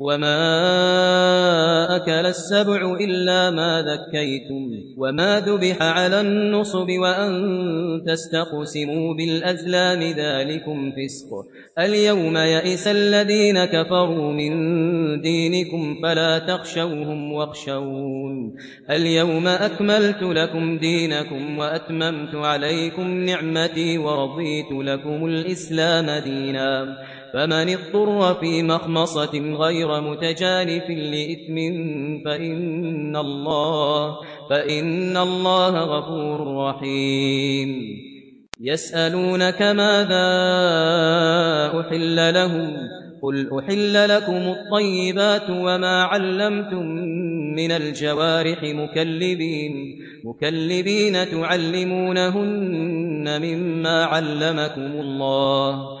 وما أكل السبع إلا ما ذكيتم وما ذبح على النصب وأن تستقسموا بالأزلام ذلكم فسق اليوم يئس الذين كفروا من دينكم فلا تخشوهم واخشون اليوم أكملت لكم دينكم وأتممت عليكم نعمتي ورضيت لكم الإسلام دينا فمن اضطر في مخمصة غير متجانف لإثم فإن الله فإن الله غفور رحيم. يسألونك ماذا أحل لهم؟ قل أحل لكم الطيبات وما علمتم من الجوارح مكلبين مكلبين تعلمونهن مما علمكم الله.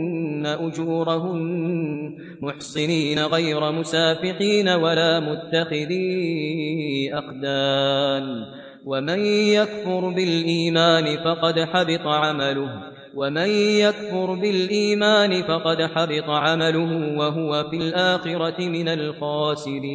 أجورهن محصنين غير مسافحين ولا متخذي أخدان ومن يكفر بالإيمان فقد حبط عمله. ومن يكفر بالإيمان فقد حبط عمله وهو في الآخرة من الخاسرين.